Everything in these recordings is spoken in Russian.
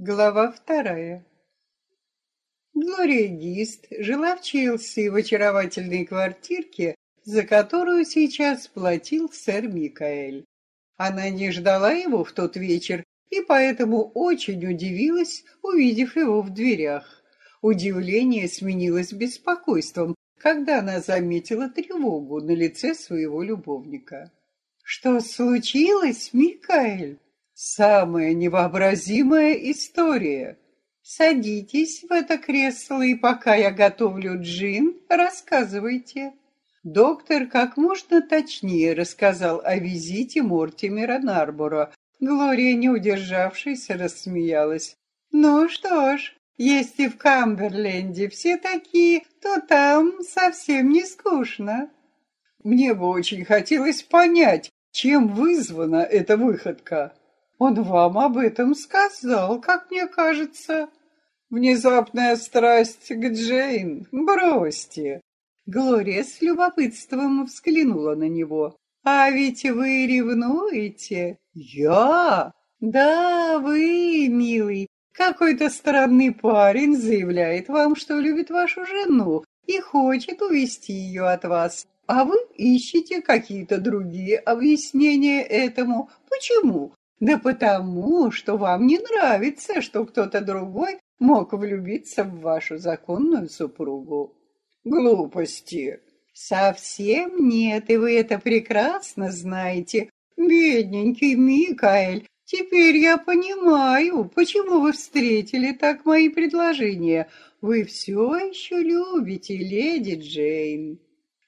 Глава вторая. Глория Гист жила в Челси в очаровательной квартирке, за которую сейчас платил сэр Микаэль. Она не ждала его в тот вечер и поэтому очень удивилась, увидев его в дверях. Удивление сменилось беспокойством, когда она заметила тревогу на лице своего любовника. «Что случилось, Микаэль?» Самая невообразимая история. Садитесь в это кресло, и пока я готовлю джин, рассказывайте. Доктор как можно точнее рассказал о визите Мортимера Нарбора. Глория, не удержавшись, рассмеялась. Ну что ж, если в Камберленде все такие, то там совсем не скучно. Мне бы очень хотелось понять, чем вызвана эта выходка. Он вам об этом сказал, как мне кажется. Внезапная страсть к Джейн. Бросьте. Глория с любопытством взглянула на него. А ведь вы ревнуете? Я? Да, вы, милый. Какой-то странный парень заявляет вам, что любит вашу жену и хочет увести ее от вас. А вы ищете какие-то другие объяснения этому. Почему? Да потому, что вам не нравится, что кто-то другой мог влюбиться в вашу законную супругу. Глупости. Совсем нет, и вы это прекрасно знаете. Бедненький Микаэль, теперь я понимаю, почему вы встретили так мои предложения. Вы все еще любите леди Джейн.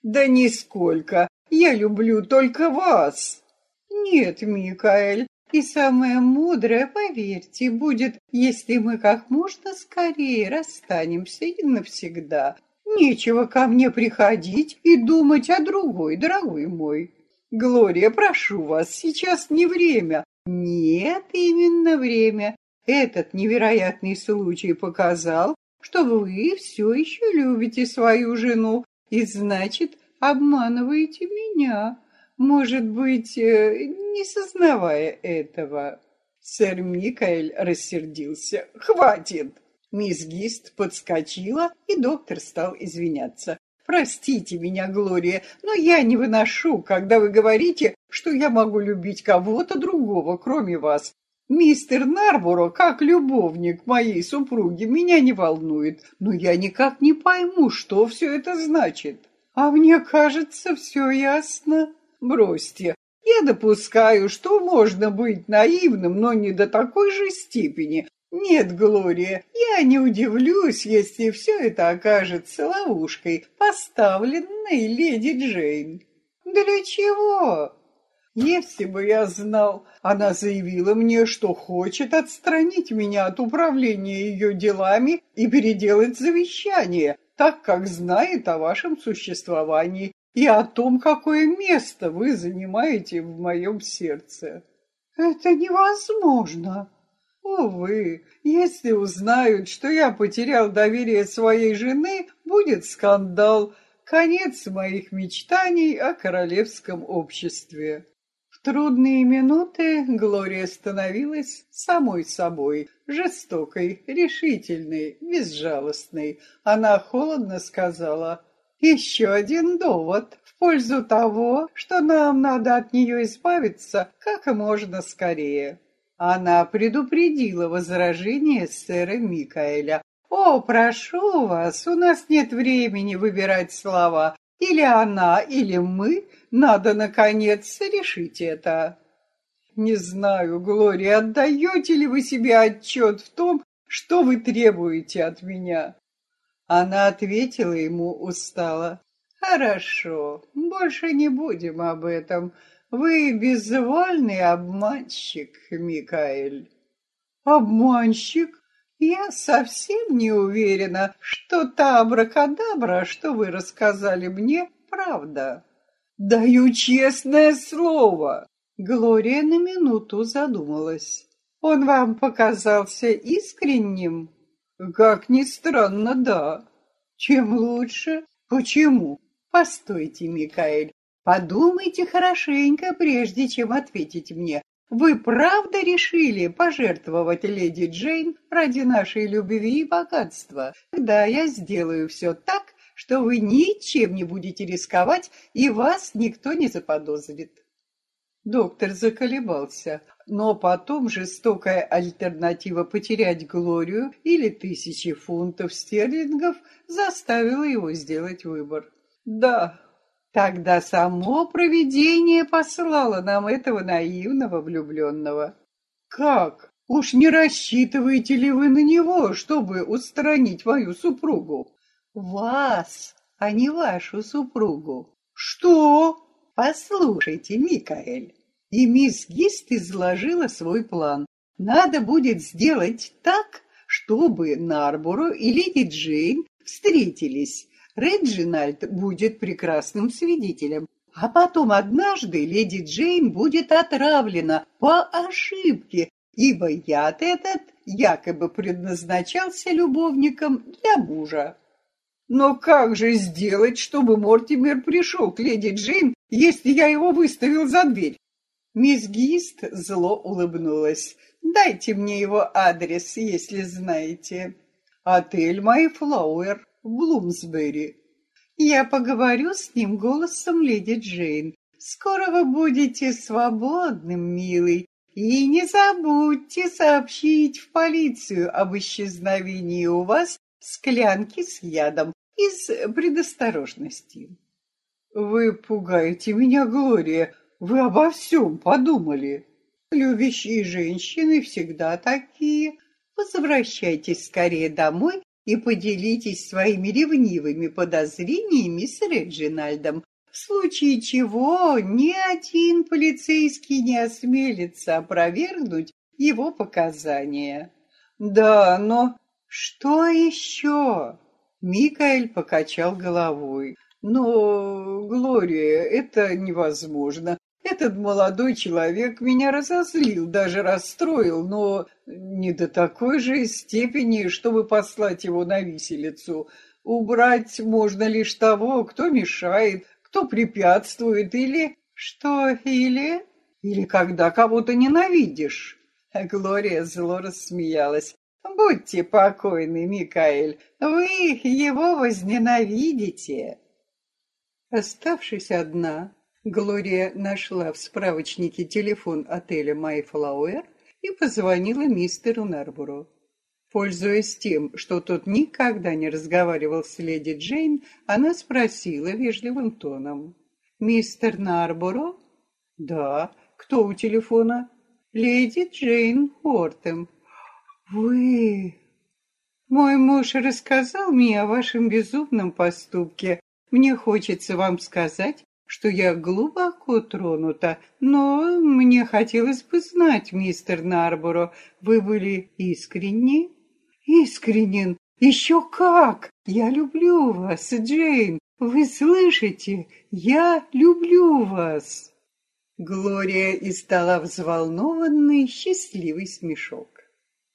Да нисколько. Я люблю только вас. Нет, Микаэль, и самое мудрое, поверьте, будет, если мы как можно скорее расстанемся и навсегда. Нечего ко мне приходить и думать о другой, дорогой мой. Глория, прошу вас, сейчас не время. Нет, именно время. Этот невероятный случай показал, что вы все еще любите свою жену и, значит, обманываете меня может быть, э, не сознавая этого. Сэр Микаэль рассердился. «Хватит!» Мисс Гист подскочила, и доктор стал извиняться. «Простите меня, Глория, но я не выношу, когда вы говорите, что я могу любить кого-то другого, кроме вас. Мистер Нарборо, как любовник моей супруги, меня не волнует, но я никак не пойму, что все это значит. А мне кажется, все ясно». Бросьте, я допускаю, что можно быть наивным, но не до такой же степени. Нет, Глория, я не удивлюсь, если все это окажется ловушкой, поставленной леди Джейн. Для чего? Если бы я знал, она заявила мне, что хочет отстранить меня от управления ее делами и переделать завещание, так как знает о вашем существовании и о том, какое место вы занимаете в моем сердце. Это невозможно. Увы, если узнают, что я потерял доверие своей жены, будет скандал, конец моих мечтаний о королевском обществе. В трудные минуты Глория становилась самой собой, жестокой, решительной, безжалостной. Она холодно сказала еще один довод в пользу того, что нам надо от нее избавиться как можно скорее. Она предупредила возражение сэра Микаэля. «О, прошу вас, у нас нет времени выбирать слова. Или она, или мы. Надо, наконец, решить это». «Не знаю, Глория, отдаете ли вы себе отчет в том, что вы требуете от меня?» Она ответила ему устало. «Хорошо, больше не будем об этом. Вы безвольный обманщик, Микаэль». «Обманщик? Я совсем не уверена, что та абракадабра, что вы рассказали мне, правда». «Даю честное слово!» Глория на минуту задумалась. «Он вам показался искренним?» Как ни странно, да. Чем лучше? Почему? Постойте, Микаэль, подумайте хорошенько, прежде чем ответить мне. Вы правда решили пожертвовать леди Джейн ради нашей любви и богатства? Да, я сделаю все так, что вы ничем не будете рисковать, и вас никто не заподозрит. Доктор заколебался, но потом жестокая альтернатива потерять Глорию или тысячи фунтов стерлингов заставила его сделать выбор. Да, Тогда само провидение послало нам этого наивного влюбленного. Как? Уж не рассчитываете ли вы на него, чтобы устранить мою супругу? Вас, а не вашу супругу. Что? Послушайте, Микаэль. И мисс Гист изложила свой план. Надо будет сделать так, чтобы Нарборо и леди Джейн встретились Реджинальд будет прекрасным свидетелем. А потом однажды леди Джейн будет отравлена по ошибке, ибо яд этот якобы предназначался любовником для мужа. Но как же сделать, чтобы Мортимер пришел к леди Джейн, если я его выставил за дверь? Мисс Гист зло улыбнулась. «Дайте мне его адрес, если знаете. Отель Майфлауэр Блумсбери. Я поговорю с ним голосом леди Джейн. Скоро вы будете свободным, милый, и не забудьте сообщить в полицию об исчезновении у вас склянки с ядом из предосторожности. Вы пугаете меня, Глория. Вы обо всем подумали. Любящие женщины всегда такие. Возвращайтесь скорее домой и поделитесь своими ревнивыми подозрениями с Реджинальдом, в случае чего ни один полицейский не осмелится опровергнуть его показания. Да, но что еще? Микаэль покачал головой. Но, Глория, это невозможно. Этот молодой человек меня разозлил, даже расстроил, но не до такой же степени, чтобы послать его на виселицу. Убрать можно лишь того, кто мешает, кто препятствует, или... Что или? Или когда кого-то ненавидишь. Глория зло рассмеялась. «Будьте покойны, Микаэль, вы его возненавидите». Оставшись одна, Глория нашла в справочнике телефон отеля «Майфлауэр» и позвонила мистеру Нарбуру. Пользуясь тем, что тот никогда не разговаривал с леди Джейн, она спросила вежливым тоном. «Мистер Нарборо?» «Да. Кто у телефона?» «Леди Джейн Уортем». «Вы...» «Мой муж рассказал мне о вашем безумном поступке. Мне хочется вам сказать, что я глубоко тронута, но мне хотелось бы знать, мистер Нарборо, вы были искренни? Искренен? Еще как! Я люблю вас, Джейн. Вы слышите? Я люблю вас. Глория издала взволнованный, счастливый смешок.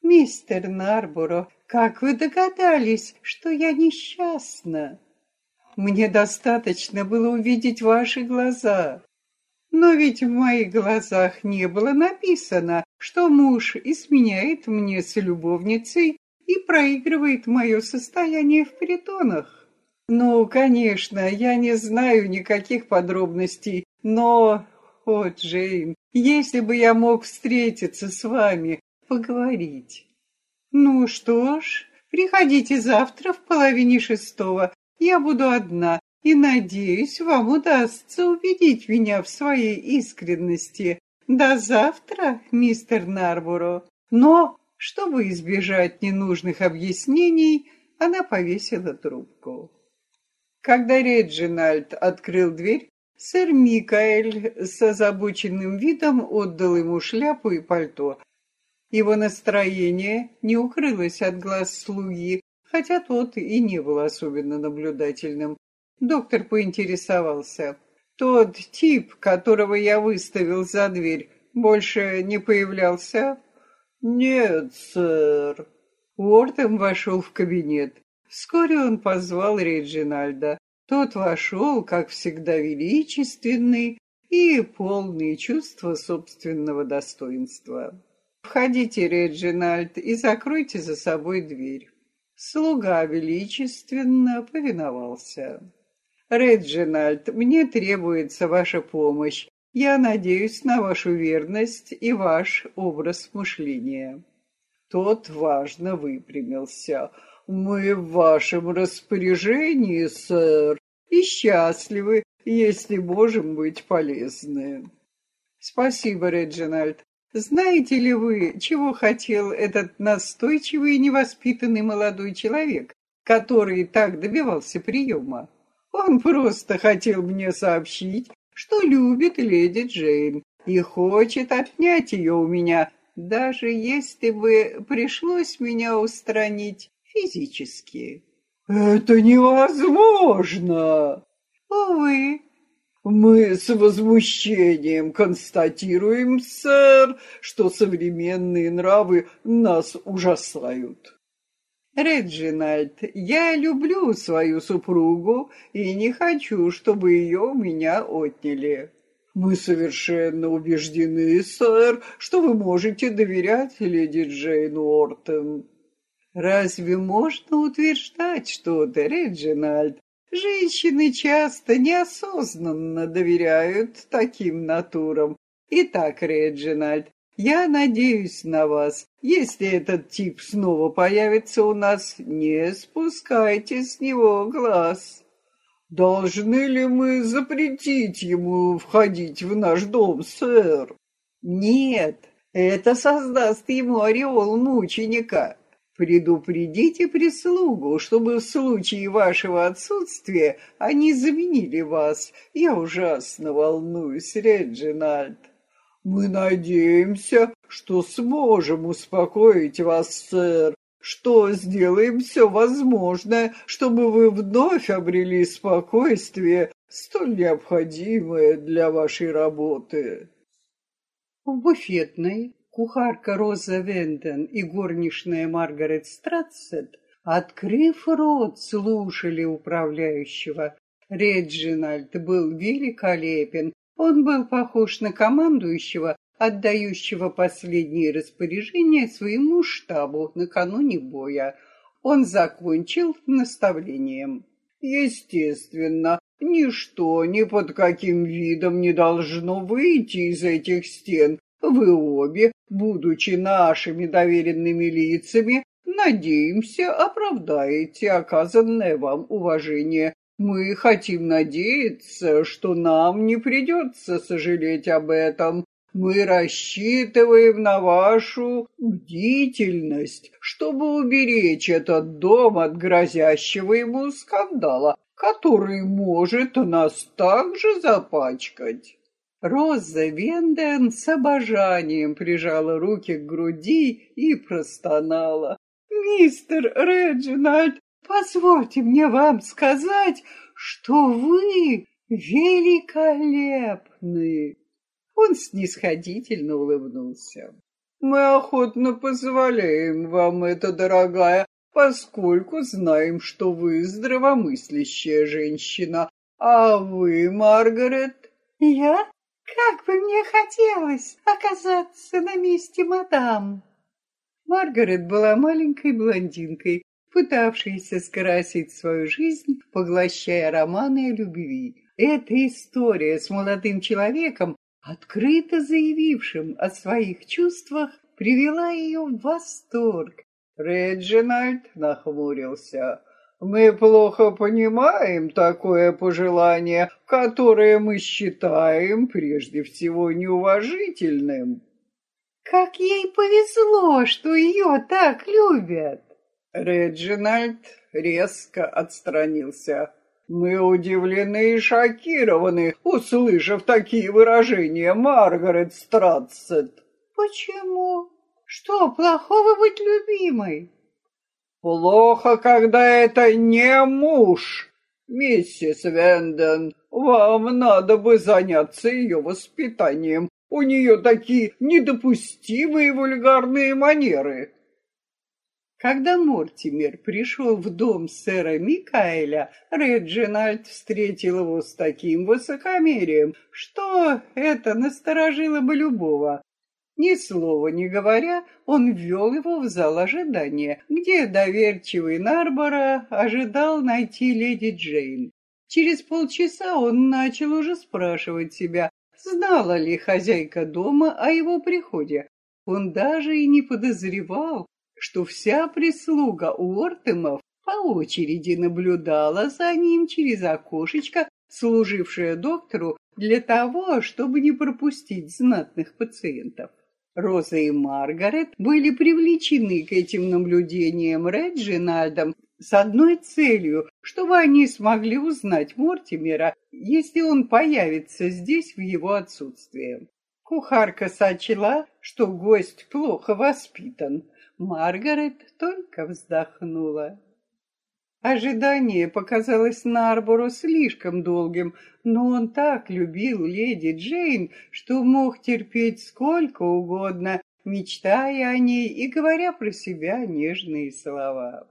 «Мистер Нарборо, как вы догадались, что я несчастна?» Мне достаточно было увидеть ваши глаза. Но ведь в моих глазах не было написано, что муж изменяет мне с любовницей и проигрывает мое состояние в притонах. Ну, конечно, я не знаю никаких подробностей, но... О, Джейн, если бы я мог встретиться с вами, поговорить. Ну что ж, приходите завтра в половине шестого, я буду одна, и, надеюсь, вам удастся убедить меня в своей искренности. До завтра, мистер Нарборо. Но, чтобы избежать ненужных объяснений, она повесила трубку. Когда Реджинальд открыл дверь, сэр Микаэль с озабоченным видом отдал ему шляпу и пальто. Его настроение не укрылось от глаз слуги, хотя тот и не был особенно наблюдательным. Доктор поинтересовался. «Тот тип, которого я выставил за дверь, больше не появлялся?» «Нет, сэр». Уортем вошел в кабинет. Вскоре он позвал Реджинальда. Тот вошел, как всегда, величественный, и полные чувства собственного достоинства. «Входите, Реджинальд, и закройте за собой дверь». Слуга величественно повиновался. «Реджинальд, мне требуется ваша помощь. Я надеюсь на вашу верность и ваш образ мышления». Тот важно выпрямился. «Мы в вашем распоряжении, сэр, и счастливы, если можем быть полезны». «Спасибо, Реджинальд. Знаете ли вы, чего хотел этот настойчивый и невоспитанный молодой человек, который так добивался приема? Он просто хотел мне сообщить, что любит леди Джейн и хочет отнять ее у меня, даже если бы пришлось меня устранить физически. «Это невозможно!» «Увы, мы с возмущением констатируем, сэр, что современные нравы нас ужасают. Реджинальд, я люблю свою супругу и не хочу, чтобы ее у меня отняли. Мы совершенно убеждены, сэр, что вы можете доверять леди Джейн Уортон. Разве можно утверждать что-то, Реджинальд, Женщины часто неосознанно доверяют таким натурам. Итак, Реджинальд, я надеюсь на вас. Если этот тип снова появится у нас, не спускайте с него глаз. Должны ли мы запретить ему входить в наш дом, сэр? Нет, это создаст ему ореол мученика. Предупредите прислугу, чтобы в случае вашего отсутствия они заменили вас. Я ужасно волнуюсь, Реджинальд. Мы надеемся, что сможем успокоить вас, сэр, что сделаем все возможное, чтобы вы вновь обрели спокойствие, столь необходимое для вашей работы. В буфетной Кухарка Роза Венден и горничная Маргарет Стратсет, открыв рот, слушали управляющего. Реджинальд был великолепен. Он был похож на командующего, отдающего последние распоряжения своему штабу накануне боя. Он закончил наставлением. Естественно, ничто ни под каким видом не должно выйти из этих стен, вы обе, будучи нашими доверенными лицами, надеемся, оправдаете оказанное вам уважение. Мы хотим надеяться, что нам не придется сожалеть об этом. Мы рассчитываем на вашу бдительность, чтобы уберечь этот дом от грозящего ему скандала, который может нас также запачкать. Роза Венден с обожанием прижала руки к груди и простонала. «Мистер Реджинальд, позвольте мне вам сказать, что вы великолепны!» Он снисходительно улыбнулся. «Мы охотно позволяем вам это, дорогая, поскольку знаем, что вы здравомыслящая женщина, а вы, Маргарет...» «Я как бы мне хотелось оказаться на месте мадам. Маргарет была маленькой блондинкой, пытавшейся скрасить свою жизнь, поглощая романы о любви. Эта история с молодым человеком, открыто заявившим о своих чувствах, привела ее в восторг. Реджинальд нахмурился. Мы плохо понимаем такое пожелание, которое мы считаем прежде всего неуважительным. Как ей повезло, что ее так любят. Реджинальд резко отстранился. Мы удивлены и шокированы, услышав такие выражения Маргарет Стратсет. Почему? Что плохого быть любимой? Плохо, когда это не муж. Миссис Венден, вам надо бы заняться ее воспитанием. У нее такие недопустимые вульгарные манеры. Когда Мортимер пришел в дом сэра Микаэля, Реджинальд встретил его с таким высокомерием, что это насторожило бы любого. Ни слова не говоря, он ввел его в зал ожидания, где доверчивый Нарбора ожидал найти леди Джейн. Через полчаса он начал уже спрашивать себя, знала ли хозяйка дома о его приходе. Он даже и не подозревал, что вся прислуга Уортемов по очереди наблюдала за ним через окошечко, служившее доктору для того, чтобы не пропустить знатных пациентов. Роза и Маргарет были привлечены к этим наблюдениям Реджинальдом с одной целью, чтобы они смогли узнать Мортимера, если он появится здесь в его отсутствие. Кухарка сочла, что гость плохо воспитан. Маргарет только вздохнула. Ожидание показалось Нарбору слишком долгим, но он так любил леди Джейн, что мог терпеть сколько угодно, мечтая о ней и говоря про себя нежные слова.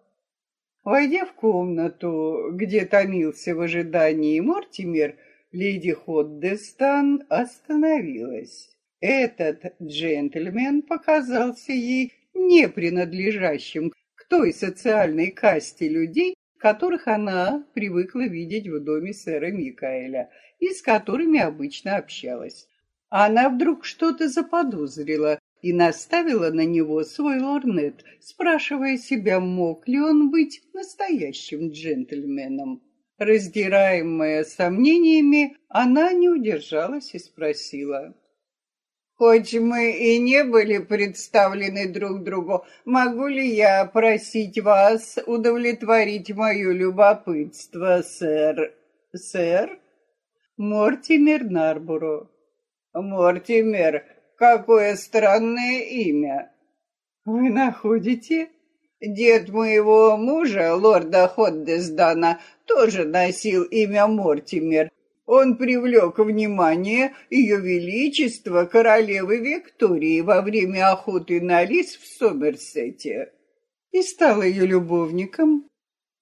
Войдя в комнату, где томился в ожидании Мортимер, леди Ходдестан остановилась. Этот джентльмен показался ей не принадлежащим к той социальной касте людей, которых она привыкла видеть в доме сэра Микаэля и с которыми обычно общалась. Она вдруг что-то заподозрила и наставила на него свой лорнет, спрашивая себя, мог ли он быть настоящим джентльменом. Раздираемая сомнениями, она не удержалась и спросила. Хоть мы и не были представлены друг другу, могу ли я просить вас удовлетворить мое любопытство, сэр? Сэр? Мортимер Нарбуро. Мортимер, какое странное имя. Вы находите? Дед моего мужа, лорда Ходдесдана, тоже носил имя Мортимер, он привлек внимание Ее Величества королевы Виктории во время охоты на лис в Сомерсете и стал ее любовником.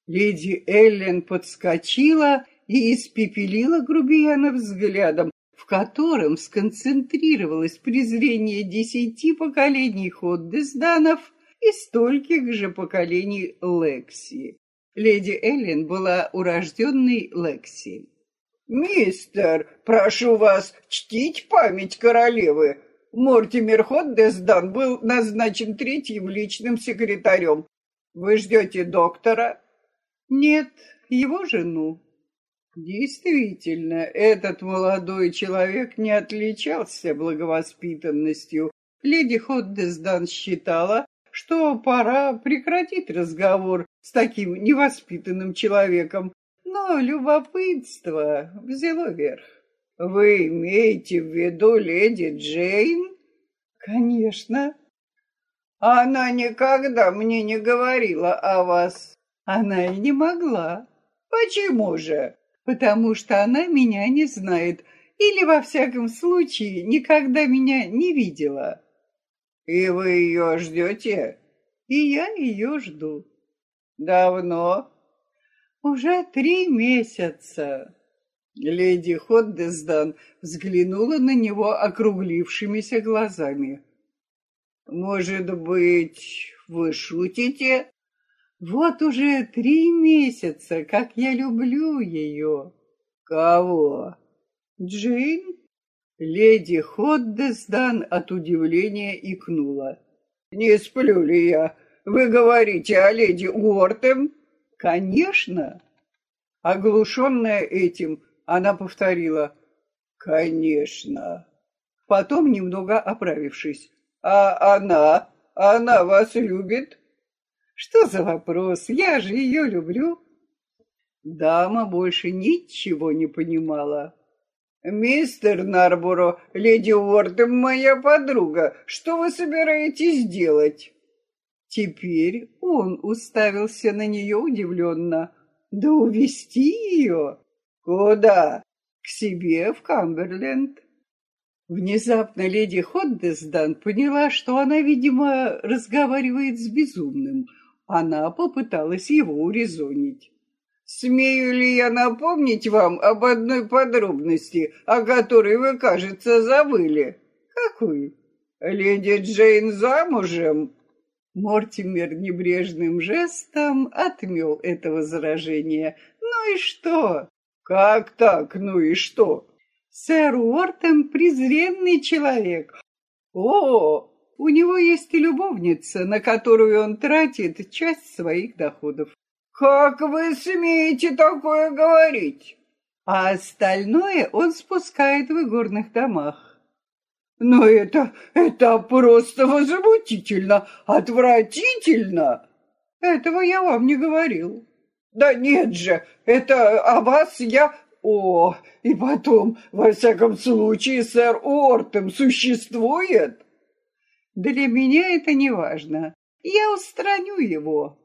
Леди Эллен подскочила и испепелила грубияна взглядом, в котором сконцентрировалось презрение десяти поколений Ходдесданов и стольких же поколений Лекси. Леди Эллен была урожденной Лекси. «Мистер, прошу вас чтить память королевы. Мортимер Ходдесдан был назначен третьим личным секретарем. Вы ждете доктора?» «Нет, его жену». Действительно, этот молодой человек не отличался благовоспитанностью. Леди Ходдесдан считала, что пора прекратить разговор с таким невоспитанным человеком но любопытство взяло верх. Вы имеете в виду леди Джейн? Конечно. Она никогда мне не говорила о вас. Она и не могла. Почему же? Потому что она меня не знает или, во всяком случае, никогда меня не видела. И вы ее ждете? И я ее жду. Давно? Уже три месяца. Леди Ходдесдан взглянула на него округлившимися глазами. «Может быть, вы шутите?» «Вот уже три месяца, как я люблю ее». «Кого?» «Джейн?» Леди Ходдесдан от удивления икнула. «Не сплю ли я? Вы говорите о леди Уортем?» Конечно. Оглушенная этим, она повторила «Конечно». Потом, немного оправившись, «А она? Она вас любит?» «Что за вопрос? Я же ее люблю». Дама больше ничего не понимала. «Мистер Нарборо, леди Уорден моя подруга. Что вы собираетесь делать?» Теперь он уставился на нее удивленно. Да увести ее? Куда? К себе в Камберленд. Внезапно леди Ходдесдан поняла, что она, видимо, разговаривает с безумным. Она попыталась его урезонить. «Смею ли я напомнить вам об одной подробности, о которой вы, кажется, забыли?» «Какой?» «Леди Джейн замужем?» Мортимер небрежным жестом отмел это возражение. «Ну и что?» «Как так, ну и что?» «Сэр Уортон презренный человек. О, у него есть и любовница, на которую он тратит часть своих доходов. Как вы смеете такое говорить? А остальное он спускает в игорных домах. Но это, это просто возмутительно, отвратительно. Этого я вам не говорил. Да нет же, это о вас я... О, и потом, во всяком случае, сэр Ортем существует. Для меня это не важно. Я устраню его.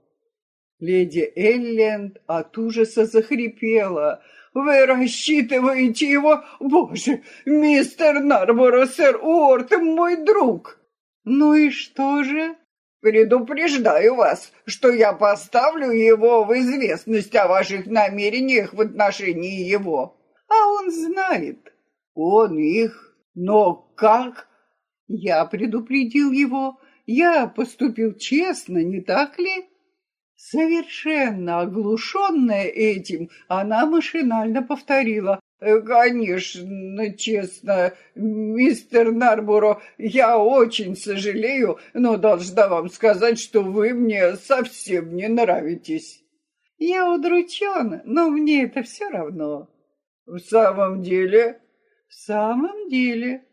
Леди Элленд от ужаса захрипела. «Вы рассчитываете его? Боже, мистер Нарборо, сэр Уортем, мой друг!» «Ну и что же?» «Предупреждаю вас, что я поставлю его в известность о ваших намерениях в отношении его». «А он знает». «Он их? Но как?» «Я предупредил его. Я поступил честно, не так ли?» Совершенно оглушенная этим, она машинально повторила. «Э, «Конечно, честно, мистер Нарбуро, я очень сожалею, но должна вам сказать, что вы мне совсем не нравитесь». «Я удручен, но мне это все равно». «В самом деле?» «В самом деле».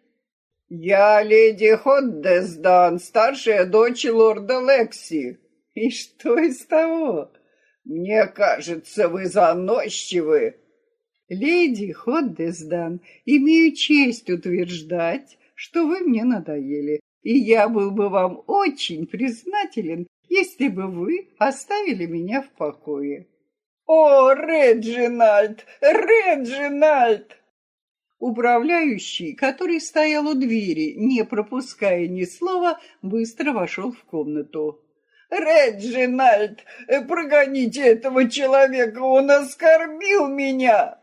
«Я леди Ходдесдан, старшая дочь лорда Лекси». И что из того? Мне кажется, вы заносчивы. Леди Ходдесдан, имею честь утверждать, что вы мне надоели, и я был бы вам очень признателен, если бы вы оставили меня в покое. О, Реджинальд, Реджинальд! Управляющий, который стоял у двери, не пропуская ни слова, быстро вошел в комнату. Реджинальд, э, прогоните этого человека, он оскорбил меня!»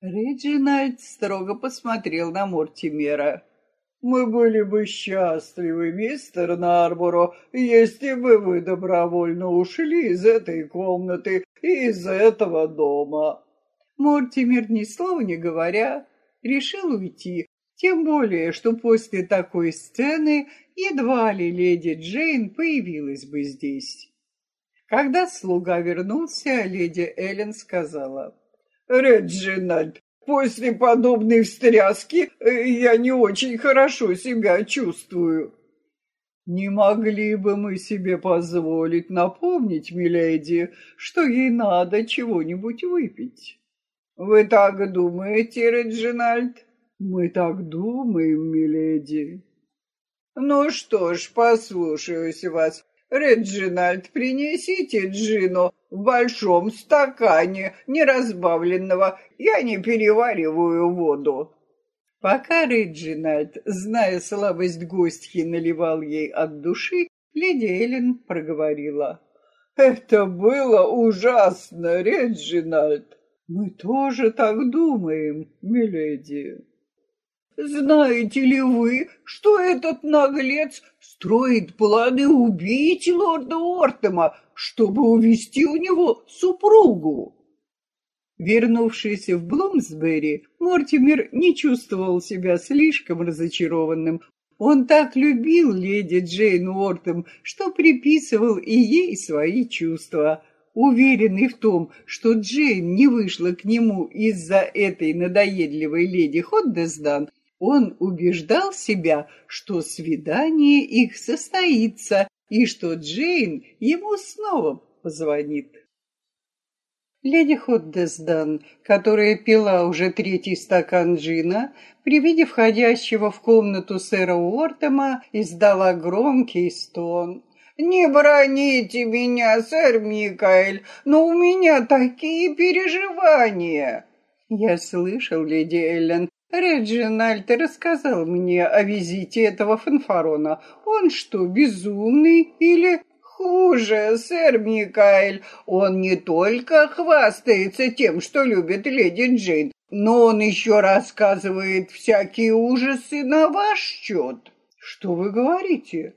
Реджинальд строго посмотрел на Мортимера. «Мы были бы счастливы, мистер Нарборо, если бы вы добровольно ушли из этой комнаты и из этого дома». Мортимер, ни слова не говоря, решил уйти, тем более, что после такой сцены едва ли леди Джейн появилась бы здесь. Когда слуга вернулся, леди Эллен сказала, «Реджинальд, после подобной встряски э, я не очень хорошо себя чувствую». «Не могли бы мы себе позволить напомнить, миледи, что ей надо чего-нибудь выпить?» «Вы так думаете, Реджинальд?» Мы так думаем, миледи. Ну что ж, послушаюсь вас. Реджинальд, принесите Джину в большом стакане, неразбавленного. Я не перевариваю воду. Пока Реджинальд, зная слабость гостьи, наливал ей от души, леди Эллен проговорила. «Это было ужасно, Реджинальд!» «Мы тоже так думаем, миледи!» Знаете ли вы, что этот наглец строит планы убить лорда Ортема, чтобы увести у него супругу? Вернувшись в Блумсбери, Мортимер не чувствовал себя слишком разочарованным. Он так любил леди Джейн Уортем, что приписывал и ей свои чувства. Уверенный в том, что Джейн не вышла к нему из-за этой надоедливой леди Ходдесдан, он убеждал себя, что свидание их состоится и что Джейн ему снова позвонит. Леди Ходдесдан, которая пила уже третий стакан джина, при виде входящего в комнату сэра Уортема издала громкий стон. «Не броните меня, сэр Микаэль, но у меня такие переживания!» «Я слышал, леди Эллен, Реджинальд рассказал мне о визите этого фанфарона. Он что, безумный или Хуже, сэр Микаэль, он не только хвастается тем, что любит леди Джейн, но он еще рассказывает всякие ужасы на ваш счет. Что вы говорите?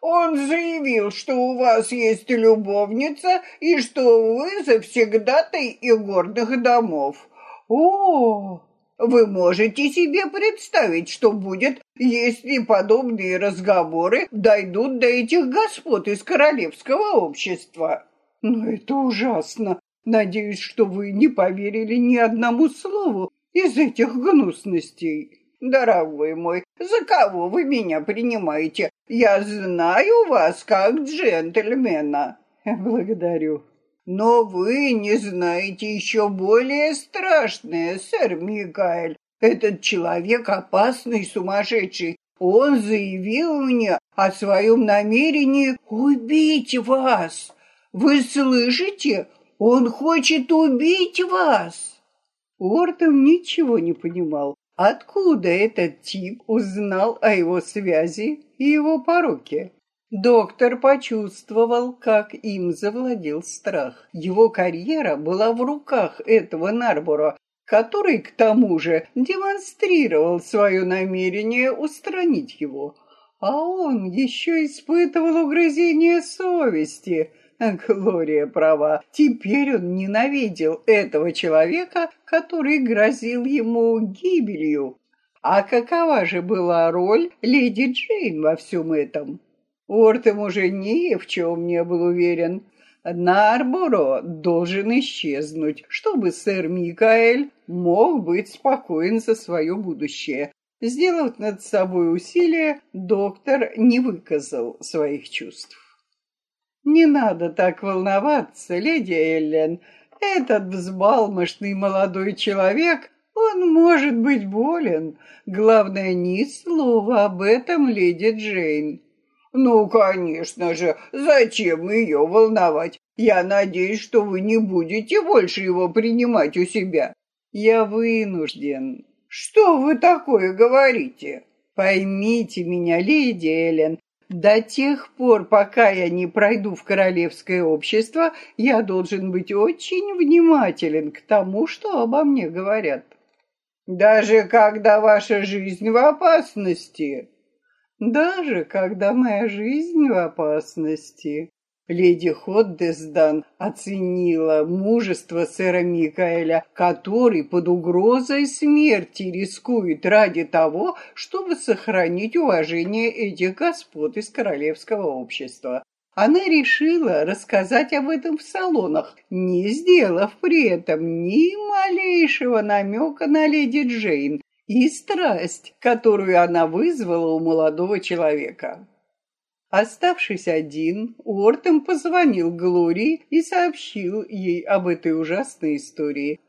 Он заявил, что у вас есть любовница и что вы завсегдатай и гордых домов. О, вы можете себе представить, что будет, если подобные разговоры дойдут до этих господ из королевского общества. Но это ужасно. Надеюсь, что вы не поверили ни одному слову из этих гнусностей. Дорогой мой, за кого вы меня принимаете? Я знаю вас как джентльмена. Благодарю. Но вы не знаете еще более страшное, сэр Микаэль. Этот человек опасный сумасшедший. Он заявил мне о своем намерении убить вас. Вы слышите? Он хочет убить вас. Уортон ничего не понимал. Откуда этот тип узнал о его связи и его пороке? Доктор почувствовал, как им завладел страх. Его карьера была в руках этого Нарбора, который, к тому же, демонстрировал свое намерение устранить его. А он еще испытывал угрызение совести. Глория права. Теперь он ненавидел этого человека, который грозил ему гибелью. А какова же была роль леди Джейн во всем этом? Ортем уже ни в чем не был уверен. Нарборо должен исчезнуть, чтобы сэр Микаэль мог быть спокоен за свое будущее. Сделав над собой усилие, доктор не выказал своих чувств. «Не надо так волноваться, леди Эллен. Этот взбалмошный молодой человек, он может быть болен. Главное, ни слова об этом, леди Джейн. Ну, конечно же, зачем ее волновать? Я надеюсь, что вы не будете больше его принимать у себя. Я вынужден. Что вы такое говорите? Поймите меня, леди Эллен, до тех пор, пока я не пройду в королевское общество, я должен быть очень внимателен к тому, что обо мне говорят. Даже когда ваша жизнь в опасности, даже когда моя жизнь в опасности. Леди Ходдесдан оценила мужество сэра Микаэля, который под угрозой смерти рискует ради того, чтобы сохранить уважение этих господ из королевского общества. Она решила рассказать об этом в салонах, не сделав при этом ни малейшего намека на леди Джейн, и страсть, которую она вызвала у молодого человека. Оставшись один, Уортем позвонил Глории и сообщил ей об этой ужасной истории.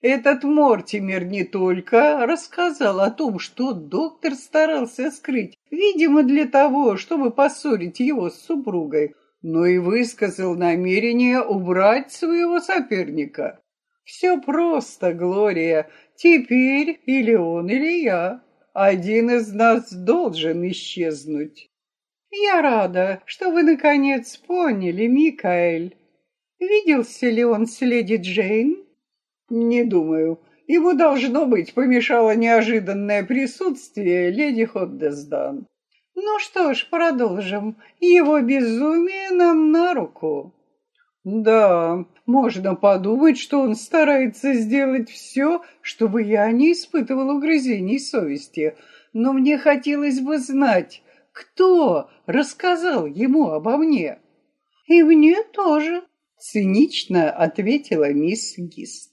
Этот Мортимер не только рассказал о том, что доктор старался скрыть, видимо, для того, чтобы поссорить его с супругой, но и высказал намерение убрать своего соперника. Все просто, Глория. Теперь или он, или я. Один из нас должен исчезнуть. Я рада, что вы наконец поняли, Микаэль. Виделся ли он с леди Джейн? Не думаю. Ему, должно быть, помешало неожиданное присутствие леди Ходдесдан. Ну что ж, продолжим. Его безумие нам на руку. Да, можно подумать, что он старается сделать все, чтобы я не испытывал угрызений совести. Но мне хотелось бы знать, кто рассказал ему обо мне. И мне тоже, цинично ответила мисс Гист.